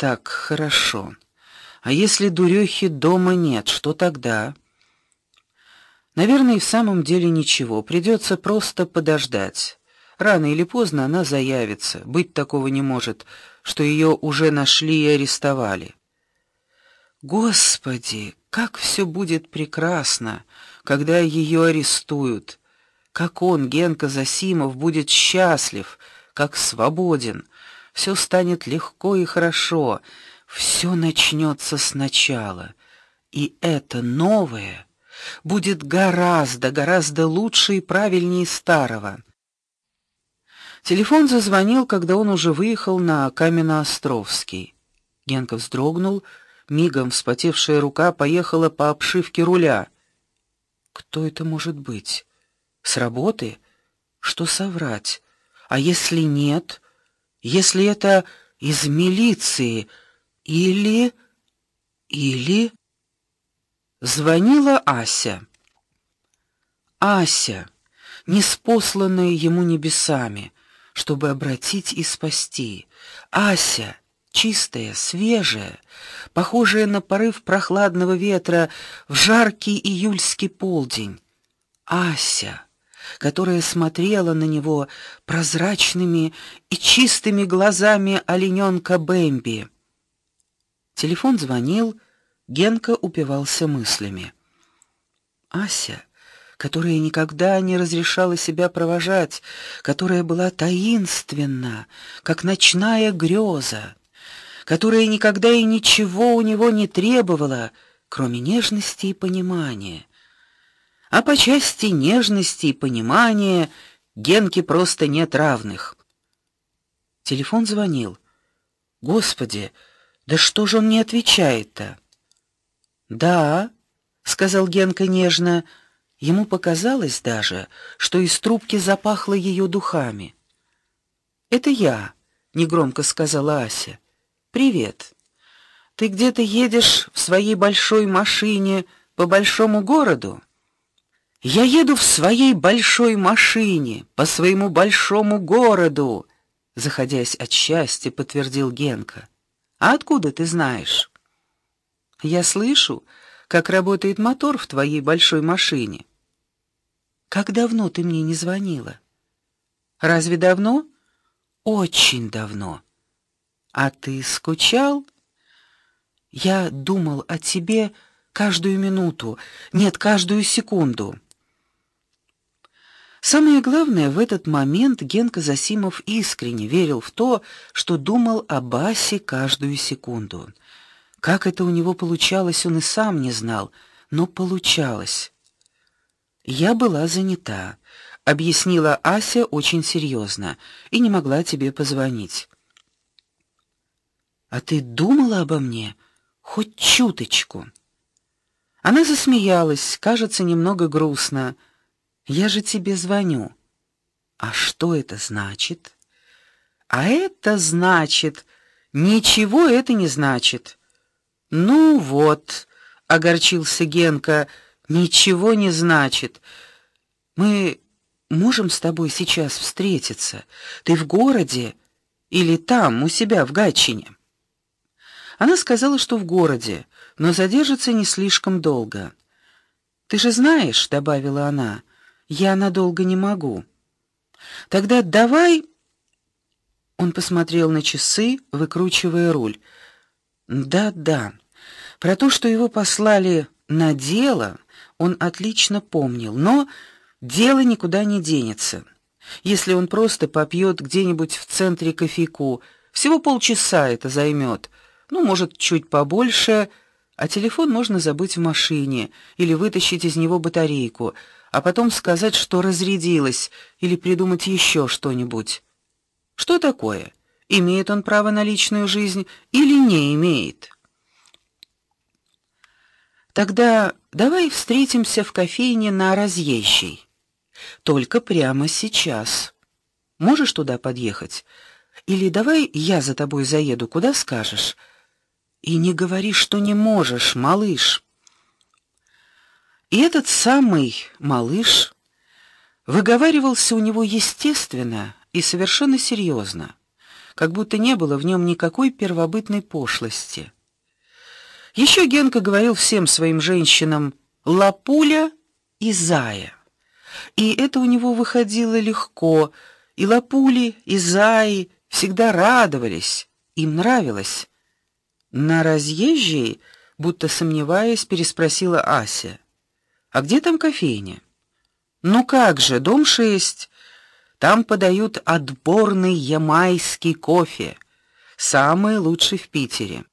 Так, хорошо. А если дурехи дома нет, что тогда? Наверное, и в самом деле ничего, придется просто подождать. Рано или поздно она заявится. Быть такого не может, что ее уже нашли и арестовали. Господи, как все будет прекрасно, когда ее арестуют. Как он, Генка Засимов, будет счастлив, как свободен. Все станет легко и хорошо. Все начнется сначала. И это новое будет гораздо, гораздо лучше и правильнее старого. Телефон зазвонил, когда он уже выехал на Каменноостровский. Генка вздрогнул, мигом вспотевшая рука поехала по обшивке руля. Кто это может быть? С работы? Что соврать? А если нет? Если это из милиции или или звонила Ася. Ася, неспосланная ему небесами, чтобы обратить и спасти. Ася, чистая, свежая, похожая на порыв прохладного ветра в жаркий июльский полдень. Ася, которая смотрела на него прозрачными и чистыми глазами олененка Бэмби. Телефон звонил, Генка упивался мыслями. Ася которая никогда не разрешала себя провожать, которая была таинственна, как ночная греза, которая никогда и ничего у него не требовала, кроме нежности и понимания. А по части нежности и понимания Генке просто нет равных. Телефон звонил. Господи, да что же он не отвечает-то? Да, сказал Генка нежно. Ему показалось даже, что из трубки запахло ее духами. "Это я", негромко сказала Ася. "Привет. Ты где-то едешь в своей большой машине по большому городу?" "Я еду в своей большой машине по своему большому городу", заходясь от счастья, подтвердил Генка. "А откуда ты знаешь?" "Я слышу, как работает мотор в твоей большой машине. Как давно ты мне не звонила? Разве давно? Очень давно. А ты скучал? Я думал о тебе каждую минуту, нет, каждую секунду. Самое главное, в этот момент Генка Засимов искренне верил в то, что думал о Басе каждую секунду. Как это у него получалось, он и сам не знал, но получалось. Я была занята, объяснила Ася очень серьезно, и не могла тебе позвонить. А ты думала обо мне хоть чуточку? Она засмеялась, кажется, немного грустно. Я же тебе звоню. А что это значит? А это значит, ничего это не значит. Ну вот, огорчился Генка ничего не значит. Мы можем с тобой сейчас встретиться. Ты в городе или там, у себя в Гатчине? Она сказала, что в городе, но задержится не слишком долго. Ты же знаешь, добавила она, я надолго не могу. Тогда давай Он посмотрел на часы, выкручивая руль. Да-да. Про то, что его послали на дело, он отлично помнил, но дело никуда не денется. Если он просто попьет где-нибудь в центре кофейку, всего полчаса это займет. Ну, может, чуть побольше, а телефон можно забыть в машине или вытащить из него батарейку, а потом сказать, что разрядилась, или придумать еще что-нибудь. Что такое? Имеет он право на личную жизнь или не имеет? Тогда давай встретимся в кофейне на Разъезжей. Только прямо сейчас. Можешь туда подъехать? Или давай я за тобой заеду, куда скажешь? И не говори, что не можешь, малыш. И этот самый малыш выговаривался у него естественно и совершенно серьезно как будто не было в нем никакой первобытной пошлости. Еще Генка говорил всем своим женщинам: "Лапуля и зая". И это у него выходило легко, и лапули, и заи всегда радовались, им нравилось. На разъезжей, будто сомневаясь, переспросила Ася: "А где там кофейня?" "Ну как же, дом 6. Там подают отборный ямайский кофе, самый лучший в Питере".